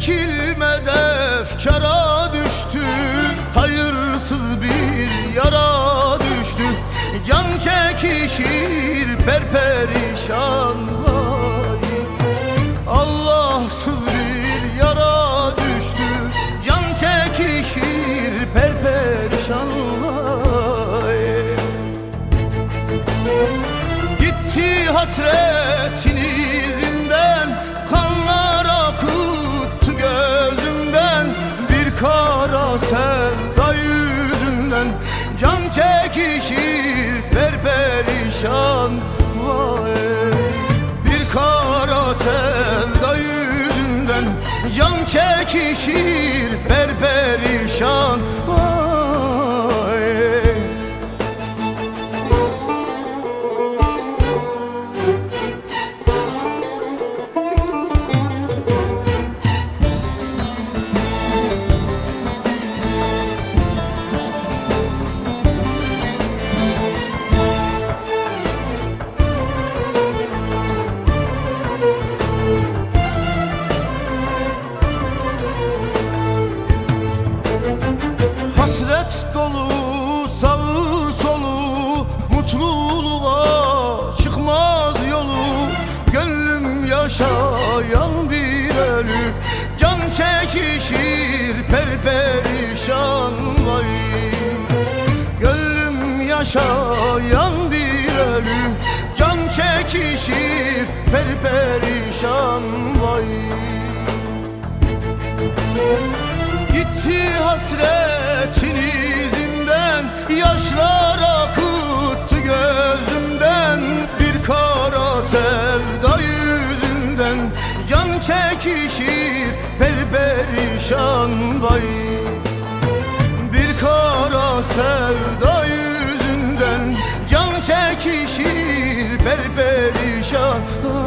çekilmez efkara düştü. Hayırsız bir yara düştü. Can çekişir perperişan vay. Allahsız bir yara düştü. Can çekişir perperişan vay. Gitti hasretin çekişir perperişan vay Hasret dolu sağı solu Mutluluğa çıkmaz yolu. Gönlüm yaşayan bir ölü Can çekişir perperişan vay Gönlüm yaşayan bir ölü Can çekişir perperişan vay Gitti hasretin izinden Yaşlar akıttı gözümden. Bir kara sevda yüzünden Can çekişir perperişan vay. Bir kara sevda yüzünden Can çekişir perperişan vay